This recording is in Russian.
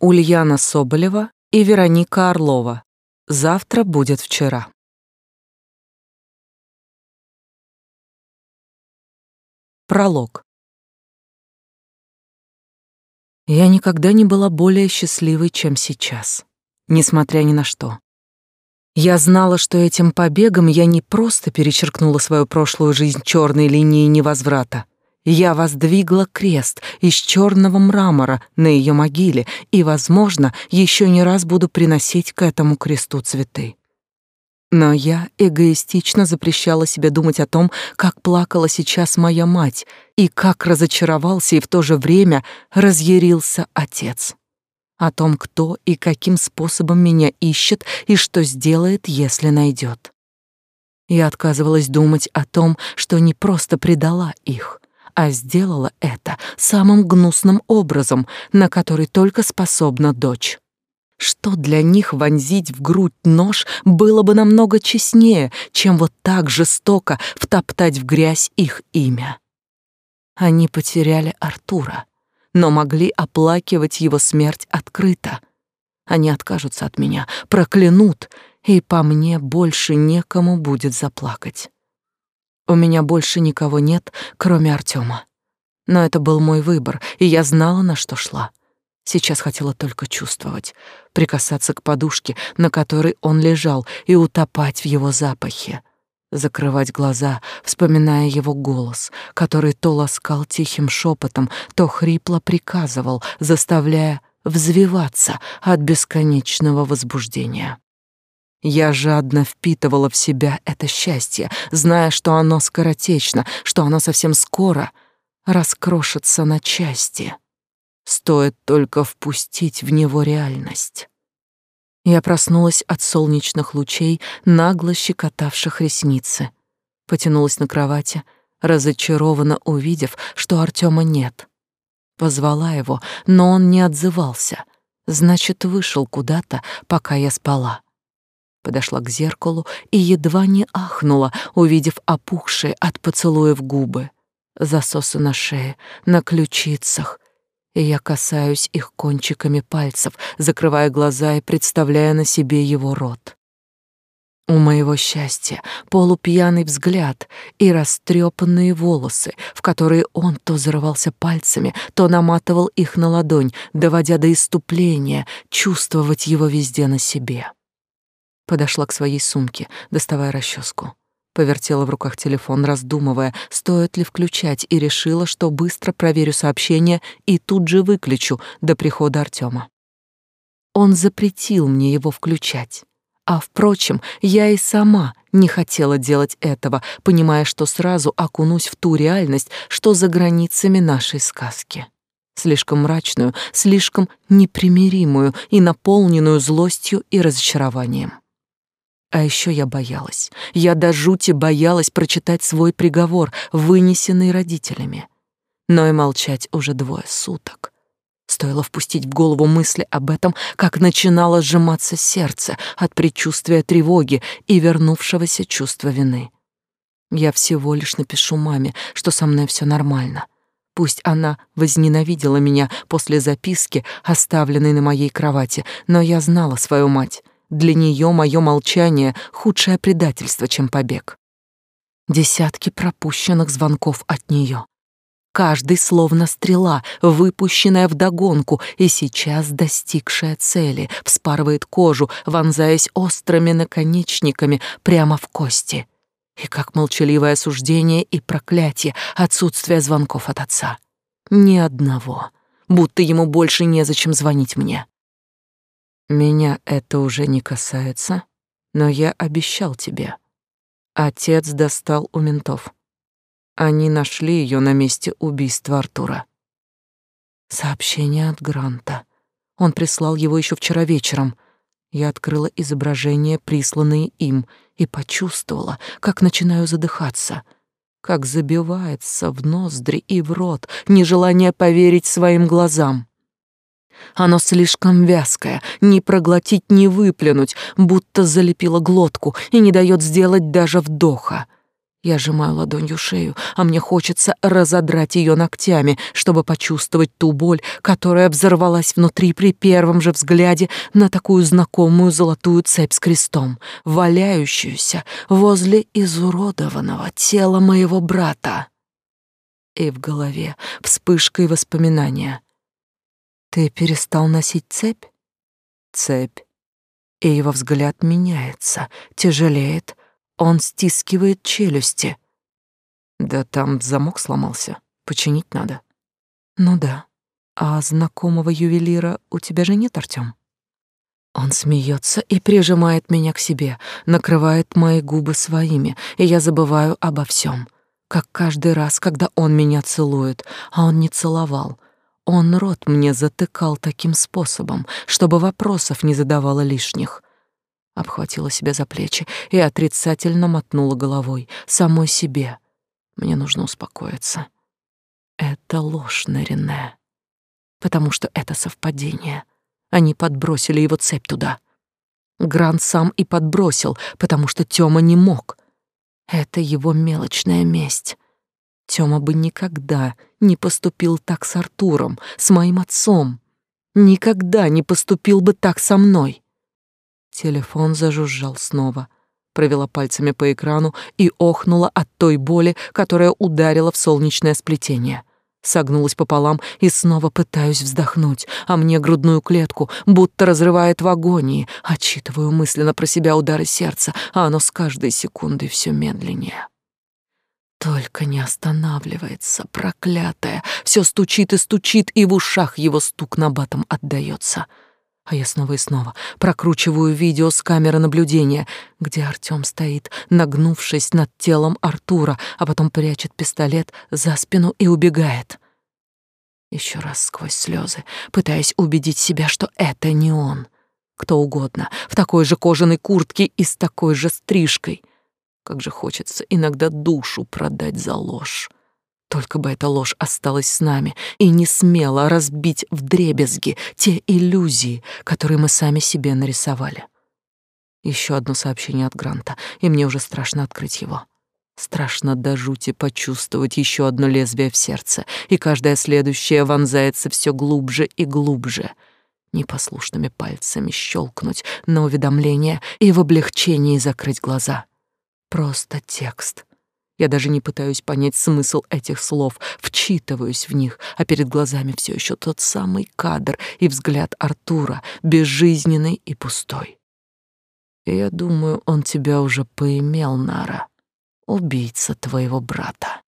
Ульяна Соболева и Вероника Орлова. Завтра будет вчера. Пролог. Я никогда не была более счастливой, чем сейчас, несмотря ни на что. Я знала, что этим побегом я не просто перечеркнула свою прошлую жизнь черной линией невозврата, я воздвигла крест из черного мрамора на ее могиле и, возможно, еще не раз буду приносить к этому кресту цветы. Но я эгоистично запрещала себе думать о том, как плакала сейчас моя мать и как разочаровался и в то же время разъярился отец. О том, кто и каким способом меня ищет и что сделает, если найдет. Я отказывалась думать о том, что не просто предала их, а сделала это самым гнусным образом, на который только способна дочь. Что для них вонзить в грудь нож было бы намного честнее, чем вот так жестоко втоптать в грязь их имя. Они потеряли Артура, но могли оплакивать его смерть открыто. Они откажутся от меня, проклянут, и по мне больше некому будет заплакать. У меня больше никого нет, кроме Артема. Но это был мой выбор, и я знала, на что шла. Сейчас хотела только чувствовать, прикасаться к подушке, на которой он лежал, и утопать в его запахе. Закрывать глаза, вспоминая его голос, который то ласкал тихим шепотом, то хрипло приказывал, заставляя взвиваться от бесконечного возбуждения. Я жадно впитывала в себя это счастье, зная, что оно скоротечно, что оно совсем скоро раскрошится на части. Стоит только впустить в него реальность. Я проснулась от солнечных лучей, нагло щекотавших ресницы. Потянулась на кровати, разочарованно увидев, что Артема нет. Позвала его, но он не отзывался. Значит, вышел куда-то, пока я спала подошла к зеркалу и едва не ахнула, увидев опухшие от поцелуев губы, засосы на шее, на ключицах, и я касаюсь их кончиками пальцев, закрывая глаза и представляя на себе его рот. У моего счастья полупьяный взгляд и растрепанные волосы, в которые он то зарывался пальцами, то наматывал их на ладонь, доводя до иступления чувствовать его везде на себе. Подошла к своей сумке, доставая расческу. Повертела в руках телефон, раздумывая, стоит ли включать, и решила, что быстро проверю сообщение и тут же выключу до прихода Артема. Он запретил мне его включать. А, впрочем, я и сама не хотела делать этого, понимая, что сразу окунусь в ту реальность, что за границами нашей сказки. Слишком мрачную, слишком непримиримую и наполненную злостью и разочарованием. А еще я боялась. Я до жути боялась прочитать свой приговор, вынесенный родителями. Но и молчать уже двое суток. Стоило впустить в голову мысли об этом, как начинало сжиматься сердце от предчувствия тревоги и вернувшегося чувства вины. Я всего лишь напишу маме, что со мной все нормально. Пусть она возненавидела меня после записки, оставленной на моей кровати, но я знала свою мать. Для нее мое молчание — худшее предательство, чем побег. Десятки пропущенных звонков от нее. Каждый словно стрела, выпущенная вдогонку и сейчас достигшая цели, вспарывает кожу, вонзаясь острыми наконечниками прямо в кости. И как молчаливое осуждение и проклятие отсутствие звонков от отца. Ни одного. Будто ему больше незачем звонить мне. Меня это уже не касается, но я обещал тебе. Отец достал у ментов. Они нашли ее на месте убийства Артура. Сообщение от Гранта. Он прислал его еще вчера вечером. Я открыла изображения, присланные им, и почувствовала, как начинаю задыхаться, как забивается в ноздри и в рот нежелание поверить своим глазам. Оно слишком вязкое, ни проглотить, ни выплюнуть, будто залепило глотку и не дает сделать даже вдоха. Я сжимаю ладонью шею, а мне хочется разодрать ее ногтями, чтобы почувствовать ту боль, которая взорвалась внутри при первом же взгляде на такую знакомую золотую цепь с крестом, валяющуюся возле изуродованного тела моего брата. И в голове вспышкой воспоминания. Ты перестал носить цепь? Цепь. И его взгляд меняется, тяжелеет, он стискивает челюсти. Да там замок сломался. Починить надо. Ну да. А знакомого ювелира у тебя же нет, Артём? Он смеется и прижимает меня к себе, накрывает мои губы своими, и я забываю обо всем, как каждый раз, когда он меня целует, а он не целовал. Он рот мне затыкал таким способом, чтобы вопросов не задавала лишних обхватила себя за плечи и отрицательно мотнула головой самой себе. Мне нужно успокоиться. Это ложь, Нарине. Потому что это совпадение. Они подбросили его цепь туда. Грант сам и подбросил, потому что Тёма не мог. Это его мелочная месть. Тёма бы никогда не поступил так с Артуром, с моим отцом. Никогда не поступил бы так со мной. Телефон зажужжал снова. Провела пальцами по экрану и охнула от той боли, которая ударила в солнечное сплетение. Согнулась пополам и снова пытаюсь вздохнуть, а мне грудную клетку будто разрывает в агонии. Отчитываю мысленно про себя удары сердца, а оно с каждой секундой все медленнее. Только не останавливается, проклятая. Все стучит и стучит, и в ушах его стук на батом отдаётся. А я снова и снова прокручиваю видео с камеры наблюдения, где Артём стоит, нагнувшись над телом Артура, а потом прячет пистолет за спину и убегает. Еще раз сквозь слезы, пытаясь убедить себя, что это не он. Кто угодно, в такой же кожаной куртке и с такой же стрижкой. Как же хочется иногда душу продать за ложь. Только бы эта ложь осталась с нами и не смела разбить вдребезги те иллюзии, которые мы сами себе нарисовали. Еще одно сообщение от Гранта, и мне уже страшно открыть его. Страшно до жути почувствовать еще одно лезвие в сердце, и каждое следующее вонзается все глубже и глубже. Непослушными пальцами щелкнуть на уведомление и в облегчении закрыть глаза. Просто текст, я даже не пытаюсь понять смысл этих слов, вчитываюсь в них, а перед глазами все еще тот самый кадр и взгляд Артура, безжизненный и пустой. И я думаю, он тебя уже поимел, Нара, убийца твоего брата.